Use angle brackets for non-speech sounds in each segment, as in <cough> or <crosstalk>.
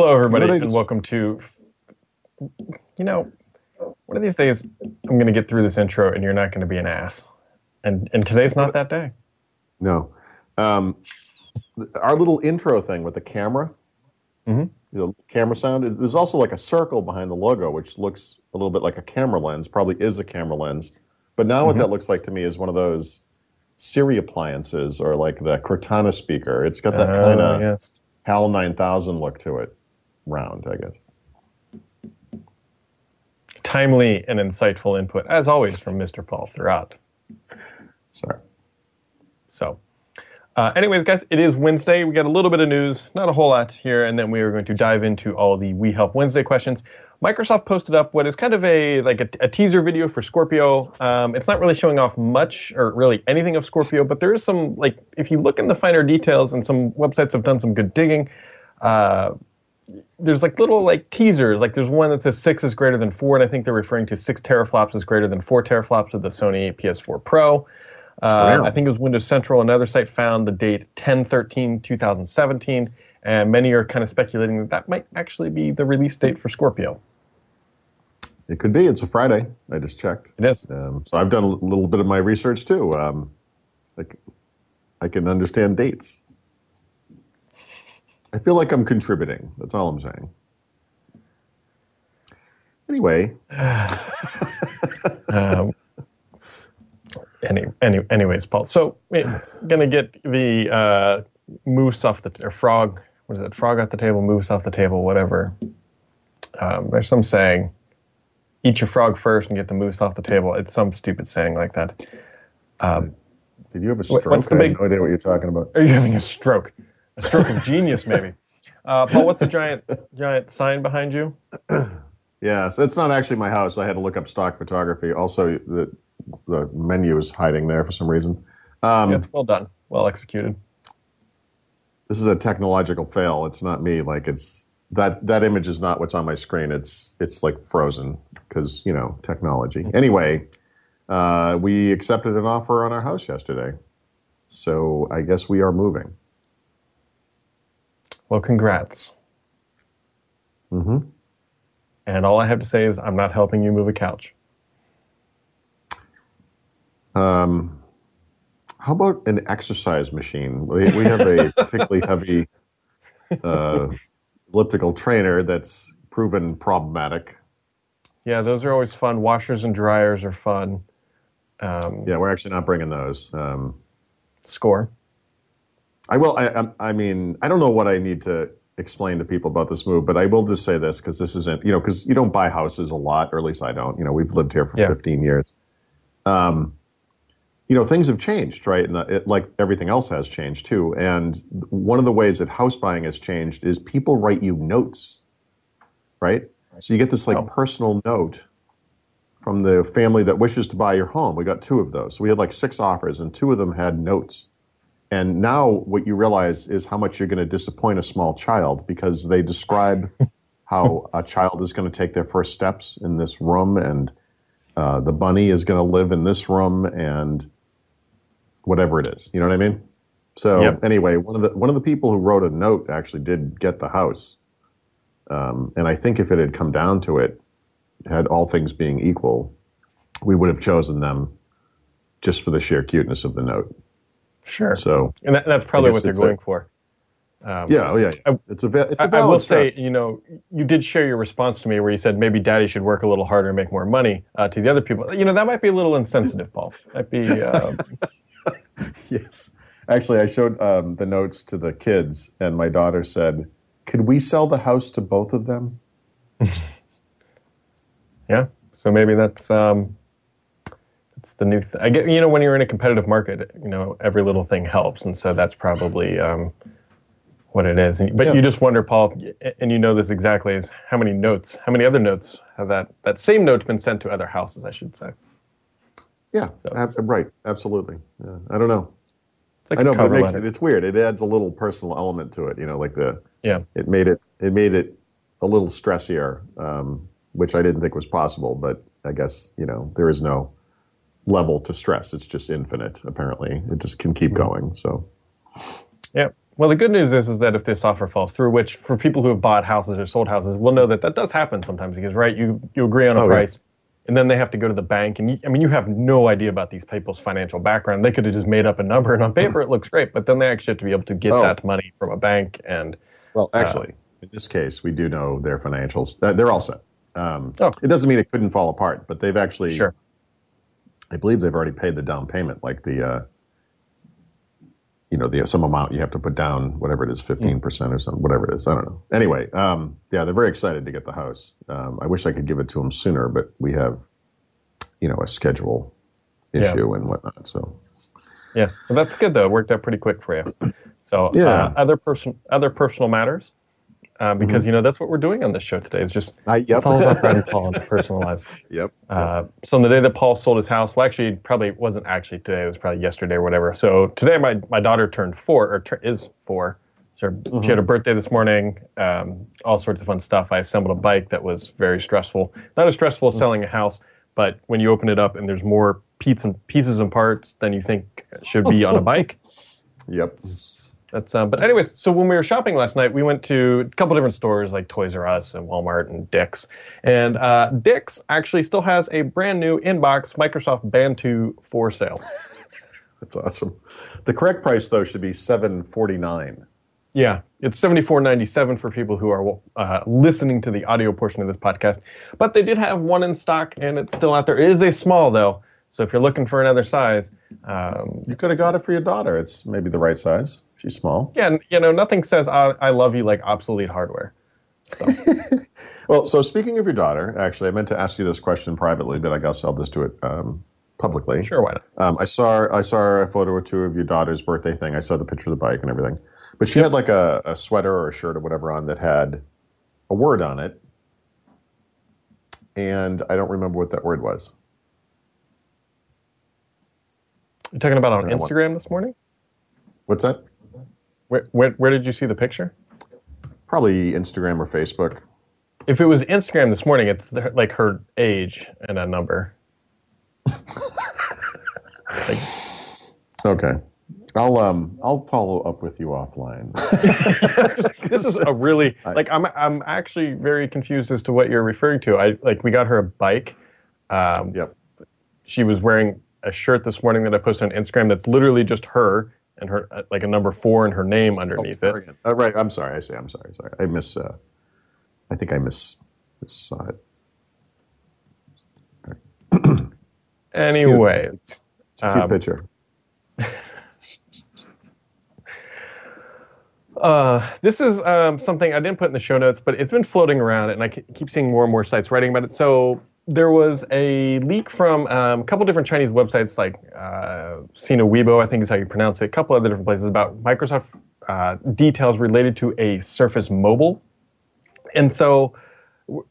Hello, everybody, and just- welcome to. You know, one of these days I'm going to get through this intro, and you're not going to be an ass. And and today's not that day. No. Um, our little intro thing with the camera, Mhm. the camera sound, there's also like a circle behind the logo, which looks a little bit like a camera lens, probably is a camera lens. But now what Mhm. that looks like to me is one of those Siri appliances or like the Cortana speaker. It's got that Oh, kind of yes. HAL 9000 look to it, round, I guess. timely and insightful input, as always, from Mr. Paul Thurrott. Sorry. So, uh, anyways, guys, it is Wednesday. We got a little bit of news, not a whole lot here, and then we are going to dive into all the We Help Wednesday questions. Microsoft posted up what is kind of a like a, a teaser video for Scorpio. Um, it's not really showing off much or really anything of Scorpio, but there is some like if you look in the finer details, and some websites have done some good digging. Uh, there's like little like teasers. Like there's one that says six is greater than four, and I think they're referring to six teraflops is greater than four teraflops of the Sony PS4 Pro. Uh, Wow. I think it was Windows Central. Another site found the date 10 13 2017, and many are kind of speculating that that might actually be the release date for Scorpio. It could be. It's a Friday. I just checked. It is. Um, so I've done a little bit of my research too. Um, like, I can understand dates. I feel like I'm contributing. That's all I'm saying. Anyway, <sighs> um, any, any, anyways, Paul. So we're gonna get the uh, moose off the or frog. What is it? Frog off the table, moose off the table, whatever. Um, there's some saying, eat your frog first and get the moose off the table. It's some stupid saying like that. Um, did you have a stroke? what's the I have big- no idea what you're talking about. are you having a stroke? A stroke of genius, maybe. Uh, Paul, what's the giant giant sign behind you? <clears throat> Yeah, so it's not actually my house. I had to look up stock photography. Also, the the menu is hiding there for some reason. Um, Yeah, it's well done, well executed. this is a technological fail. It's not me. Like it's that that image is not what's on my screen. It's it's like frozen because you know technology. Anyway, uh, we accepted an offer on our house yesterday, so I guess we are moving. Well, congrats. hmm And all I have to say is, I'm not helping you move a couch. Um, how about an exercise machine? We, we have a <laughs> particularly heavy uh, elliptical trainer that's proven problematic. Yeah, those are always fun. Washers and dryers are fun. Um, Yeah, we're actually not bringing those. Um, Score. I will. I, I, mean, I don't know what I need to explain to people about this move, but I will just say this because this isn't, you know, because you don't buy houses a lot, or at least I don't. You know, we've lived here for Yeah. 15 years. Um, you know, things have changed, right? And the, it, like everything else has changed too. And one of the ways that house buying has changed is people write you notes, right? So you get this like Oh. personal note from the family that wishes to buy your home. We got two of those. So we had like six offers, and two of them had notes. And now what you realize is how much you're going to disappoint a small child because they describe <laughs> how a child is going to take their first steps in this room, and uh, the bunny is going to live in this room, and whatever it is. You know what I mean? So Yep. anyway, one of the one of the people who wrote a note actually did get the house, um, and I think if it had come down to it, had all things being equal, we would have chosen them just for the sheer cuteness of the note. Sure. So and that, that's probably what they're it's a- going for. Um, yeah, oh yeah, I- it's a it's a I, will say, you know, you did share your response to me where you said maybe daddy should work a little harder and make more money uh, to the other people. You know, that might be a little insensitive, Paul. Might be. Uh, <laughs> yes, actually, I showed um, the notes to the kids, and my daughter said, "Could we sell the house to both of them?" <laughs> yeah. So maybe that's um, that's the new. Th- I get you know when you're in a competitive market, you know every little thing helps, and so that's probably um, what it is. And, but Yeah. you just wonder, Paul, and you know this exactly is how many notes, how many other notes have that that same note been sent to other houses? I should say. Yeah, So ab- right, absolutely. Yeah, I don't know. It's like I know, but it makes letter. it, it's weird. It adds a little personal element to it. You know, like the Yeah. it made it it made it a little stressier, um, which I didn't think was possible. But I guess you know there is no level to stress. It's just infinite. Apparently, it just can keep going. So Yeah. Well, the good news is is that if this offer falls through, which for people who have bought houses or sold houses we'll know that that does happen sometimes because right, you you agree on a Oh, yeah. price, and then they have to go to the bank, and you, I mean you have no idea about these people's financial background. They could have just made up a number, and on paper it looks great, but then they actually have to be able to get Oh. that money from a bank, and Well, actually, in this case, we do know their financials. Uh, they're all set. Um, Oh. It doesn't mean it couldn't fall apart, but they've actually, sure, I believe they've already paid the down payment, like the, uh, you know, the some amount you have to put down, whatever it is, fifteen percent or something, whatever it is. I don't know. Anyway, um, yeah, they're very excited to get the house. Um, I wish I could give it to them sooner, but we have, you know, a schedule Yeah. issue and whatnot. So yeah, well, that's good though. It worked out pretty quick for you. So Yeah. uh, other person other personal matters. Uh, because you know that's what we're doing on this show today. It's just I, yep. it's all about Brad and Paul and <laughs> their personal lives. yep. Uh, so on the day that Paul sold his house, well, actually, probably wasn't actually today. It was probably yesterday or whatever. So today, my my daughter turned four or tur- is four. So she had a birthday this morning. Um, all sorts of fun stuff. I assembled a bike that was very stressful. Not as stressful as selling a house, but when you open it up and there's more pieces and pieces and parts than you think should be on a bike. <laughs> Yep. That's um, but anyways, so when we were shopping last night, we went to a couple different stores like Toys R Us and Walmart and Dick's. And uh, Dick's actually still has a brand new inbox Microsoft Band 2 for sale. <laughs> That's awesome. The correct price though should be seven forty nine. Yeah, it's seventy four ninety seven for people who are uh, listening to the audio portion of this podcast. But they did have one in stock, and it's still out there. It is a small though, so if you're looking for another size, um, You could have got it for your daughter. It's maybe the right size. She's small. yeah, and, you know, nothing says I, I love you like obsolete hardware. So <laughs> Well, so speaking of your daughter, actually, I meant to ask you this question privately, but I guess I'll just do it um, publicly. sure, why not? Um, I saw I saw a photo or two of your daughter's birthday thing. I saw the picture of the bike and everything, but she had like a, a sweater or a shirt or whatever on that had a word on it, and I don't remember what that word was. You're talking about on Instagram this morning. What's that? Where, where, where did you see the picture? Probably Instagram or Facebook. If it was Instagram this morning, it's the- like her age and a number. <laughs> Okay, I'll um I'll follow up with you offline. <laughs> Just, this is a really <laughs> like I'm I'm actually very confused as to what you're referring to. I like we got her a bike. Um, yep. She was wearing a shirt this morning that I posted on Instagram. That's literally just her and her uh, like a number four and her name underneath it. Uh, right. I'm sorry. I say I'm sorry. Sorry. I miss. Uh, I think I miss, miss saw it. <clears throat> Anyways, It's a cute Um, picture. <laughs> Uh, this is um, something I didn't put in the show notes, but it's been floating around, and I keep seeing more and more sites writing about it. So there was a leak from um, a couple different Chinese websites, like uh, Sina Weibo, I think is how you pronounce it, a couple other different places about Microsoft uh, details related to a Surface Mobile. And so,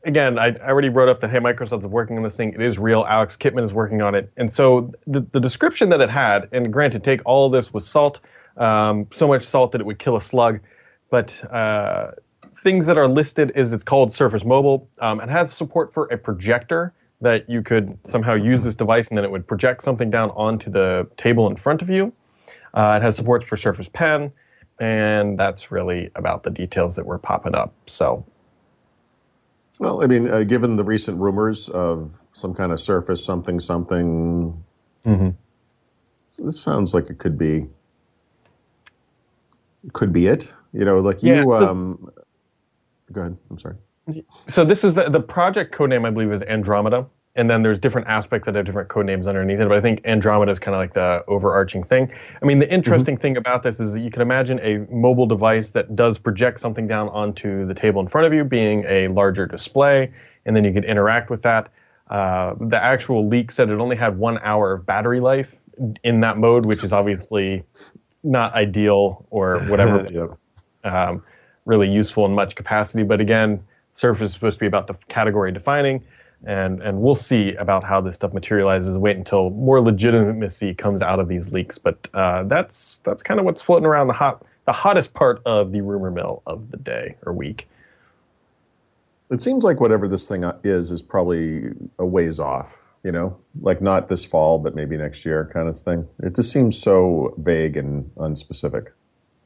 again, I, I already wrote up that hey, Microsoft is working on this thing. It is real. Alex Kipman is working on it. And so the, the description that it had, and granted, take all this with salt, um, so much salt that it would kill a slug. But uh, things that are listed is it's called Surface Mobile. Um, it has support for a projector that you could somehow use this device and then it would project something down onto the table in front of you. Uh, it has support for Surface Pen, and that's really about the details that were popping up. So Well, I mean, uh, given the recent rumors of some kind of Surface something something, Mhm. this sounds like it could be. Could be it. You know, like Yeah, you. so- um, go ahead. I'm sorry. So this is the, the project codename, I believe, is Andromeda, and then there's different aspects that have different code names underneath it. But I think Andromeda is kind of like the overarching thing. I mean, the interesting thing about this is that you can imagine a mobile device that does project something down onto the table in front of you, being a larger display, and then you can interact with that. Uh, the actual leak said it only had one hour of battery life in that mode, which is obviously not ideal or whatever <laughs> Yep. um, really useful in much capacity. But again, Surface is supposed to be about the category defining, and and we'll see about how this stuff materializes. Wait until more legitimacy comes out of these leaks. But uh, that's that's kind of what's floating around the hot the hottest part of the rumor mill of the day or week. It seems like whatever this thing is is probably a ways off. You know, like not this fall, but maybe next year, kind of thing. It just seems so vague and unspecific.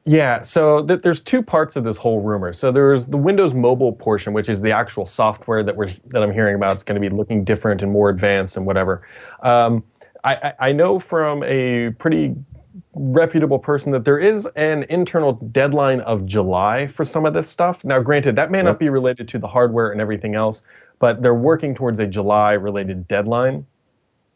Yeah, so th- there's two parts of this whole rumor. So there's the Windows Mobile portion, which is the actual software that we're that I'm hearing about. It's going to be looking different and more advanced and whatever. Um, I, I know from a pretty reputable person that there is an internal deadline of July for some of this stuff. Now, granted, that may yep. not be related to the hardware and everything else, but they're working towards a July related deadline.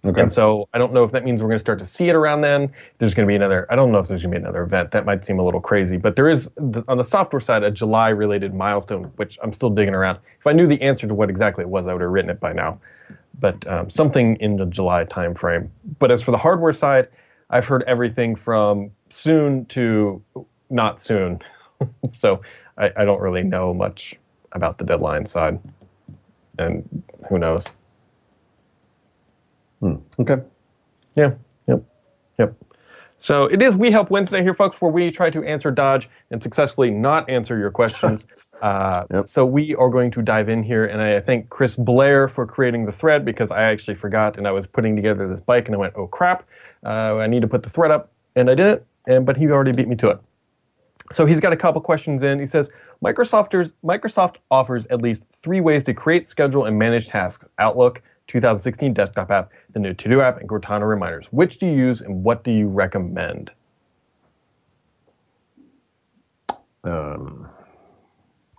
Okay. And so I don't know if that means we're going to start to see it around then. There's going to be another, I don't know if there's going to be another event. That might seem a little crazy, but there is on the software side a July related milestone, which I'm still digging around. If I knew the answer to what exactly it was, I would have written it by now. But um, something in the July timeframe. But as for the hardware side, I've heard everything from soon to not soon. <laughs> so I, I don't really know much about the deadline side. And who knows? Hmm. Okay. Yeah. Yep. Yep. So it is We Help Wednesday here, folks, where we try to answer Dodge and successfully not answer your questions. <laughs> uh, yep. So we are going to dive in here, and I thank Chris Blair for creating the thread because I actually forgot, and I was putting together this bike, and I went, "Oh crap, uh, I need to put the thread up," and I did it, and but he already beat me to it. So he's got a couple questions in. He says Microsofters, Microsoft offers at least three ways to create, schedule, and manage tasks: Outlook, 2016 desktop app, the new To Do app, and Cortana reminders. Which do you use and what do you recommend? Um,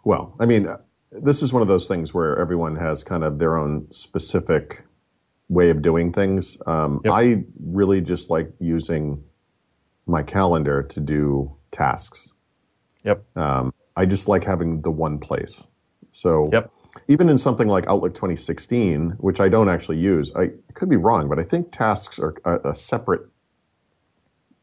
well, I mean, this is one of those things where everyone has kind of their own specific way of doing things. Um, yep. I really just like using my calendar to do tasks. Yep. Um, I just like having the one place. So yep even in something like Outlook 2016, which I don't actually use, I, I could be wrong, but I think tasks are a, a separate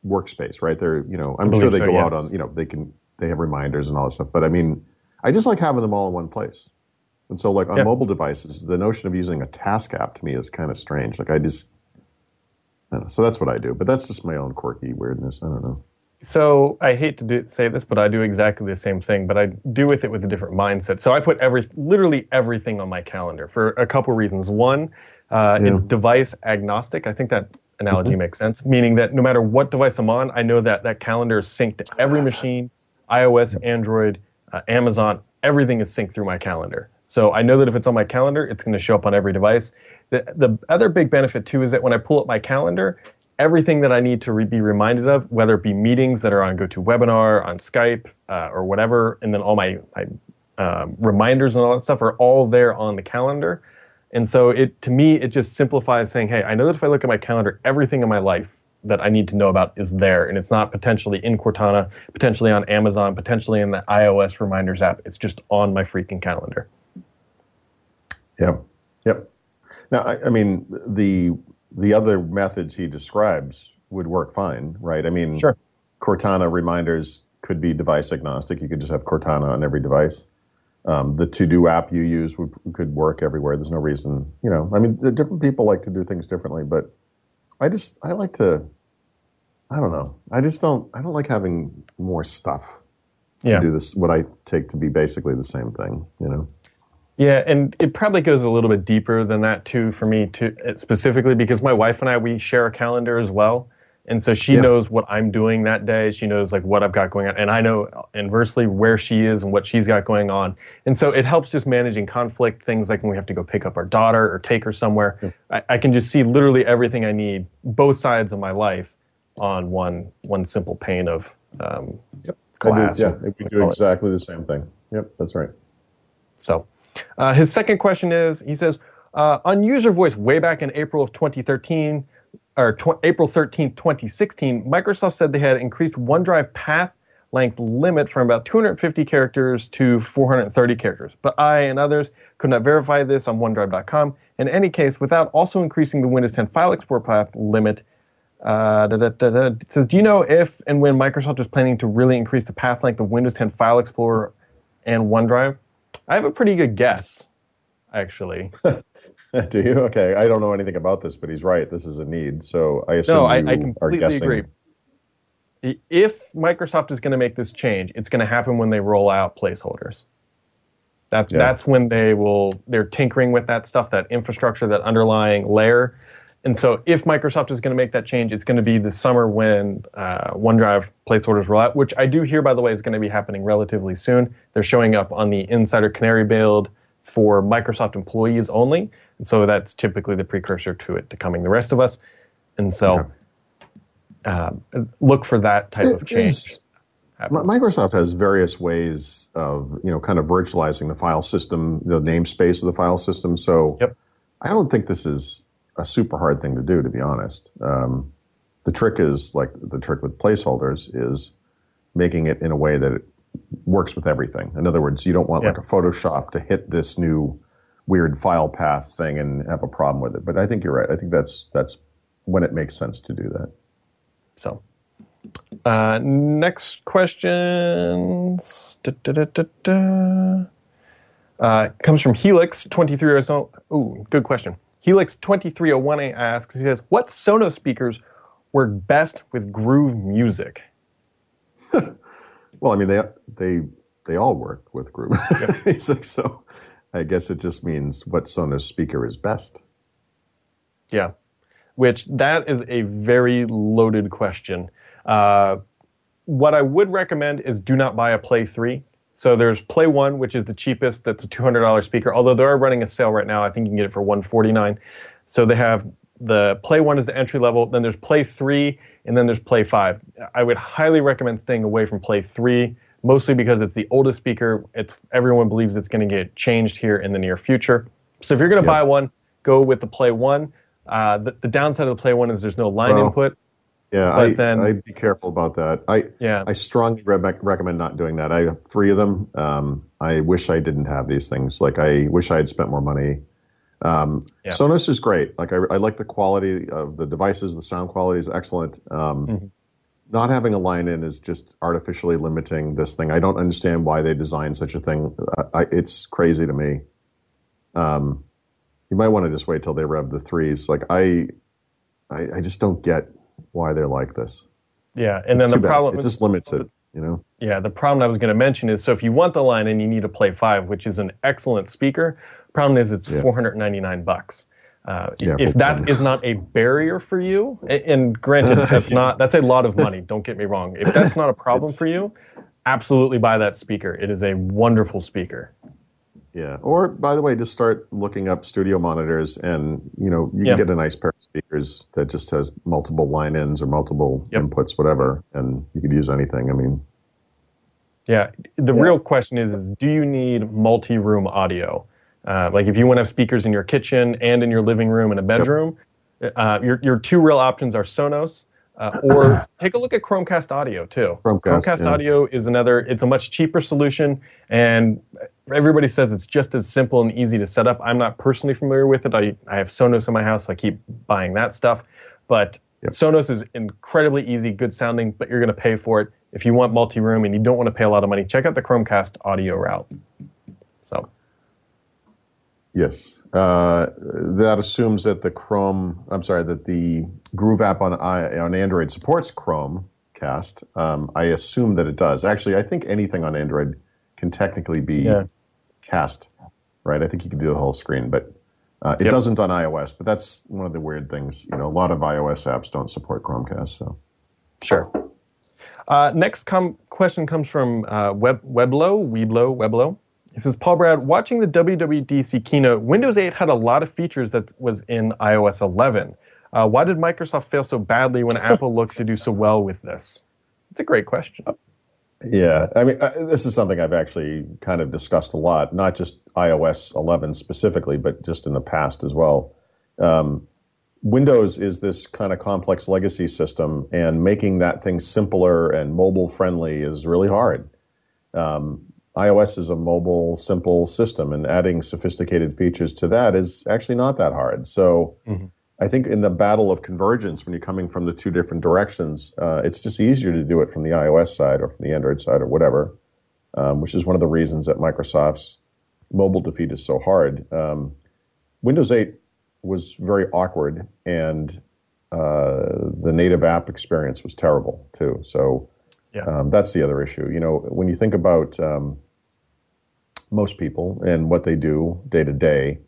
workspace, right? They're, you know, I'm sure they so, go yes. out on, you know, they can, they have reminders and all that stuff, but I mean, I just like having them all in one place. And so, like on mobile devices, the notion of using a task app to me is kind of strange. Like I just, I so that's what I do, but that's just my own quirky weirdness. I don't know. So I hate to do, say this, but I do exactly the same thing, but I do with it with a different mindset. So I put every, literally everything on my calendar for a couple reasons. One, uh, yeah. device agnostic. I think that analogy mm-hmm. makes sense, meaning that no matter what device I'm on, I know that that calendar is synced to every <laughs> machine, iOS, Android, uh, Amazon, everything is synced through my calendar. So I know that if it's on my calendar, it's going to show up on every device. The, the other big benefit too is that when I pull up my calendar, everything that I need to re- be reminded of, whether it be meetings that are on GoToWebinar, on Skype, uh, or whatever, and then all my, my um, reminders and all that stuff are all there on the calendar. And so it to me it just simplifies saying, hey, I know that if I look at my calendar, everything in my life that I need to know about is there, and it's not potentially in Cortana, potentially on Amazon, potentially in the iOS reminders app. It's just on my freaking calendar. Yep. Yep. Now, I, I mean, the the other methods he describes would work fine, right? I mean, sure. Cortana reminders could be device agnostic. You could just have Cortana on every device. Um, the To Do app you use would, could work everywhere. There's no reason, you know. I mean, different people like to do things differently, but I just I like to. I don't know. I just don't. I don't like having more stuff to yeah. do this. What I take to be basically the same thing, you know. Yeah, and it probably goes a little bit deeper than that too for me too, specifically because my wife and I we share a calendar as well, and so she yeah. knows what I'm doing that day. She knows like what I've got going on, and I know inversely where she is and what she's got going on. And so it helps just managing conflict. Things like when we have to go pick up our daughter or take her somewhere, yeah. I, I can just see literally everything I need, both sides of my life, on one one simple pane of um, yep. glass. Do, yeah, we do exactly it. the same thing. Yep, that's right. So uh, his second question is he says, uh, on user voice way back in April of 2013, or April 13, 2016, Microsoft said they had increased OneDrive path length limit from about 250 characters to 430 characters. But I and others could not verify this on OneDrive.com. In any case, without also increasing the Windows 10 File Explorer path limit, uh, da, da, da, says, do you know if and when Microsoft is planning to really increase the path length of Windows 10 File Explorer and OneDrive? I have a pretty good guess, actually. <laughs> Do you? Okay, I don't know anything about this, but he's right. This is a need, so I assume no, I, I completely agree. If Microsoft is going to make this change, it's going to happen when they roll out placeholders. That's yeah. that's when they will they're tinkering with that stuff, that infrastructure, that underlying layer, And so, if Microsoft is going to make that change, it's going to be this summer when uh, OneDrive placeholders roll out, which I do hear, by the way, is going to be happening relatively soon. They're showing up on the Insider Canary build for Microsoft employees only. And so, that's typically the precursor to it to coming the rest of us. And so, uh, look for that type of change. Microsoft has various ways of, you know, kind of virtualizing the file system, the namespace of the file system. So yep. I don't think this is a super hard thing to do, to be honest. Um, the trick is like the trick with placeholders is making it in a way that it works with everything. In other words, you don't want like a Photoshop to hit this new weird file path thing and have a problem with it. But I think you're right. I think that's that's when it makes sense to do that. So, uh, next questions da, da, da, uh, comes from Helix twenty three or so. Ooh, good question. Helix 2301A asks, he says, what Sonos speakers work best with groove music? <laughs> well, I mean, they they they all work with groove <laughs> music, so I guess it just means what Sonos speaker is best. Yeah, which that is a very loaded question. Uh, what I would recommend is do not buy a Play 3 so there's Play One, which is the cheapest. That's a $200 speaker. Although they are running a sale right now, I think you can get it for 149. So they have the Play One is the entry level. Then there's Play Three, and then there's Play Five. I would highly recommend staying away from Play Three, mostly because it's the oldest speaker. It's everyone believes it's going to get changed here in the near future. So if you're going to buy one, go with the Play One. Uh, the, the, downside of the Play One is there's no line input. Yeah, I, then, I'd be careful about that. I yeah. I strongly re- recommend not doing that. I have three of them. Um, I wish I didn't have these things. Like I wish I had spent more money. Um, yeah. Sonos is great. Like I, I, like the quality of the devices. The sound quality is excellent. Um, mm-hmm. Not having a line in is just artificially limiting this thing. I don't understand why they designed such a thing. I, I, it's crazy to me. Um, you might want to just wait till they rev the threes. Like I, I, I just don't get why they're like this. Yeah, and it's then the problem it just limits it. You know. Yeah, the problem I was going to mention is so if you want the line and you need to Play Five, which is an excellent speaker, problem is it's yeah. 499 bucks. Uh, yeah, if that is not a barrier for you, and granted, that's <laughs> not that's a lot of money. Don't get me wrong. If that's not a problem for you, absolutely buy that speaker. It is a wonderful speaker. Yeah. Or by the way, just start looking up studio monitors, and you know you can get a nice pair of speakers that just has multiple line ins or multiple yep. inputs, whatever, and you could use anything. I mean. Yeah. The yeah. real question is: is do you need multi-room audio? Uh, like if you want to have speakers in your kitchen and in your living room and a bedroom, yep. uh, your your two real options are Sonos uh, or take a look at Chromecast Audio too. Chromecast, Chromecast yeah. Audio is another. It's a much cheaper solution, and everybody says it's just as simple and easy to set up. I'm not personally familiar with it. I I have Sonos in my house, so I keep buying that stuff. But yep. Sonos is incredibly easy, good sounding, but you're going to pay for it. If you want multi-room and you don't want to pay a lot of money, check out the Chromecast Audio route. So. Yes, uh, that assumes that the Chrome, I'm sorry, that the Groove app on on Android supports Chromecast. Um, I assume that it does. Actually, I think anything on Android can technically be yeah. cast, right? I think you can do the whole screen, but uh, it yep. doesn't on iOS. But that's one of the weird things. You know, a lot of iOS apps don't support Chromecast. So, sure. Uh, next com- question comes from uh, Web Weblo, Weblo, Weblo. He says, Paul Brad, watching the WWDC keynote, Windows 8 had a lot of features that was in iOS 11. Uh, why did Microsoft fail so badly when <laughs> Apple looks to do so well with this? It's a great question. Yeah, I mean, uh, this is something I've actually kind of discussed a lot, not just iOS 11 specifically, but just in the past as well. Um, Windows is this kind of complex legacy system, and making that thing simpler and mobile friendly is really hard. Um, iOS is a mobile, simple system, and adding sophisticated features to that is actually not that hard. So mm-hmm. I think in the battle of convergence, when you're coming from the two different directions, uh, it's just easier to do it from the iOS side or from the Android side or whatever, um, which is one of the reasons that Microsoft's mobile defeat is so hard. Um, Windows 8 was very awkward, and uh, the native app experience was terrible too. So yeah. um, that's the other issue. You know, when you think about um, most people and what they do day to day.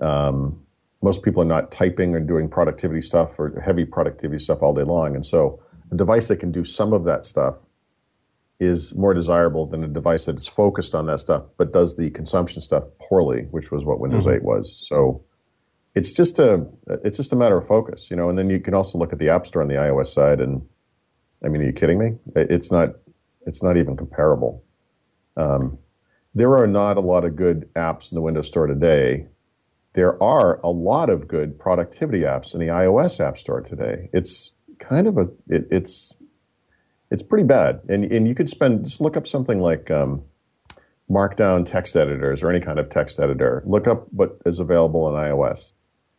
Um, most people are not typing or doing productivity stuff or heavy productivity stuff all day long. And so a device that can do some of that stuff is more desirable than a device that is focused on that stuff but does the consumption stuff poorly, which was what Windows mm-hmm. 8 was. So it's just a it's just a matter of focus, you know. And then you can also look at the App Store on the iOS side, and I mean, are you kidding me? It's not it's not even comparable. Um, there are not a lot of good apps in the Windows Store today. There are a lot of good productivity apps in the iOS App Store today. It's kind of a it, it's it's pretty bad. And and you could spend just look up something like um, Markdown text editors or any kind of text editor. Look up what is available on iOS.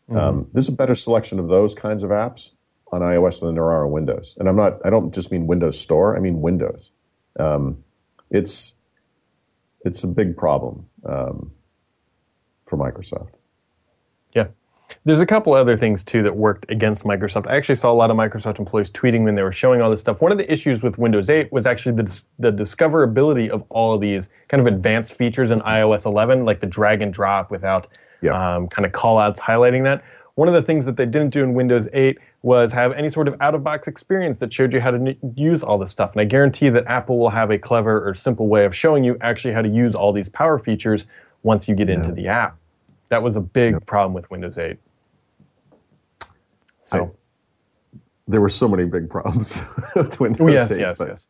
Mm-hmm. Um, there's a better selection of those kinds of apps on iOS than there are on Windows. And I'm not I don't just mean Windows Store. I mean Windows. Um, it's it's a big problem um, for Microsoft. Yeah. There's a couple other things too that worked against Microsoft. I actually saw a lot of Microsoft employees tweeting when they were showing all this stuff. One of the issues with Windows 8 was actually the, the discoverability of all of these kind of advanced features in iOS 11, like the drag and drop without yeah. um, kind of callouts highlighting that. One of the things that they didn't do in Windows 8 was have any sort of out of box experience that showed you how to use all this stuff. And I guarantee that Apple will have a clever or simple way of showing you actually how to use all these power features once you get yeah. into the app. That was a big yeah. problem with Windows 8. So I, there were so many big problems <laughs> with Windows yes, 8. Yes, but, yes,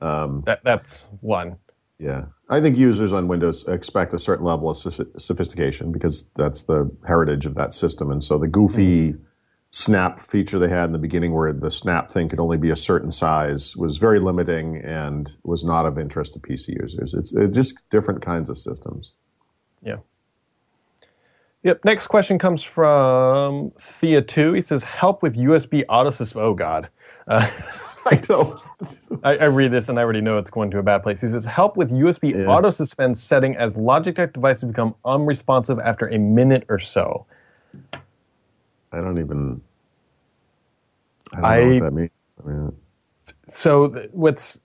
um, that, that's one. Yeah. I think users on Windows expect a certain level of sophistication because that's the heritage of that system. And so the goofy mm-hmm. snap feature they had in the beginning where the snap thing could only be a certain size was very limiting and was not of interest to PC users. It's, it's just different kinds of systems. Yeah. Yep. Next question comes from Thea2. He says, help with USB autosuspend. Oh, God. Uh, <laughs> <laughs> I know. I, I, read this and I already know it's going to a bad place. He says, help with USB yeah. auto suspend setting as Logitech devices become unresponsive after a minute or so. I don't even. I don't I, know what that means. I mean, so what's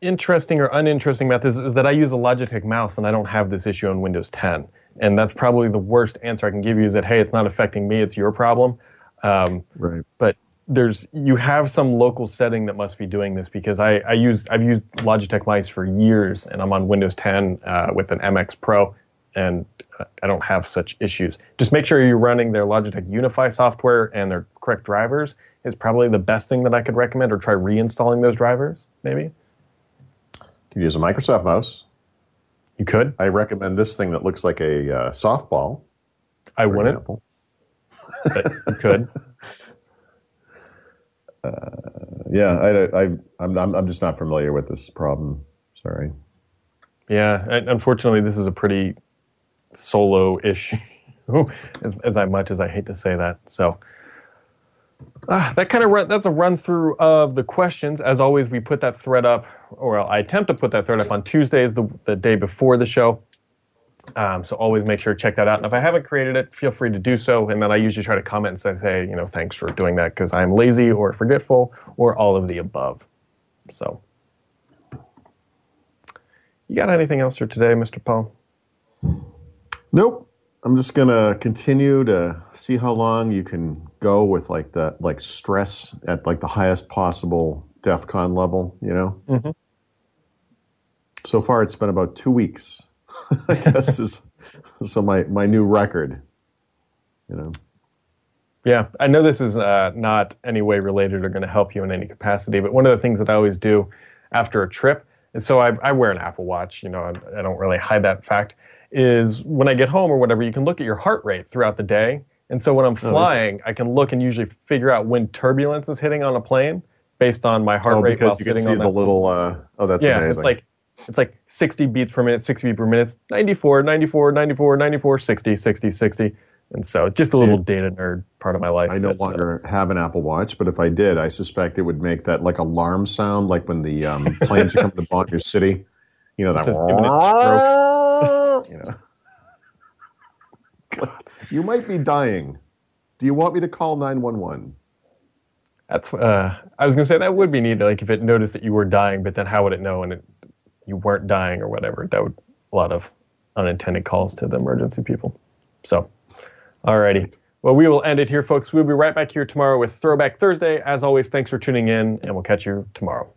interesting or uninteresting about this is that I use a Logitech mouse and I don't have this issue on Windows 10. And that's probably the worst answer I can give you is that, hey, it's not affecting me, it's your problem. Um, right. But there's you have some local setting that must be doing this because I, I use I've used Logitech mice for years and I'm on Windows 10 uh, with an MX Pro and I don't have such issues. Just make sure you're running their Logitech Unify software and their correct drivers is probably the best thing that I could recommend or try reinstalling those drivers maybe. You can use a Microsoft mouse. You could. I recommend this thing that looks like a uh, softball. I wouldn't. You could. <laughs> Uh, yeah, I, I, I'm, I'm just not familiar with this problem. Sorry. Yeah, unfortunately, this is a pretty solo issue, <laughs> as, as I, much as I hate to say that. So uh, that kind of run, that's a run through of the questions. As always, we put that thread up, or I attempt to put that thread up on Tuesdays, the, the day before the show. Um, so always make sure to check that out. And if I haven't created it, feel free to do so. And then I usually try to comment and say, hey, you know, thanks for doing that because I'm lazy or forgetful or all of the above. So, you got anything else for today, Mr. Paul? Nope. I'm just gonna continue to see how long you can go with like the like stress at like the highest possible DEF CON level. You know. Mm-hmm. So far, it's been about two weeks <laughs> I guess is so my my new record. You know. Yeah, I know this is uh, not any way related or going to help you in any capacity, but one of the things that I always do after a trip is so I, I wear an Apple Watch. You know, I, I don't really hide that fact. Is when I get home or whatever, you can look at your heart rate throughout the day. And so when I'm oh, flying, oh, I can look and usually figure out when turbulence is hitting on a plane based on my heart oh, rate. Because you can see the little. Uh, oh, that's yeah, amazing. it's like it's like 60 beats per minute, 60 beats per minute, 94, 94, 94, 94, 60, 60, 60. And so just a little data nerd part of my life. I no that, uh, longer uh, have an Apple Watch, but if I did, I suspect it would make that like alarm sound, like when the um, <laughs> planes are coming to bomb your city. You know, that stroke. <laughs> you know. <laughs> Like, you might be dying. Do you want me to call 911? That's uh, I was gonna say that would be neat. Like if it noticed that you were dying, but then how would it know? And it you weren't dying or whatever. That would a lot of unintended calls to the emergency people. So Alrighty. Well, we will end it here, folks. We'll be right back here tomorrow with Throwback Thursday. As always, thanks for tuning in, and we'll catch you tomorrow.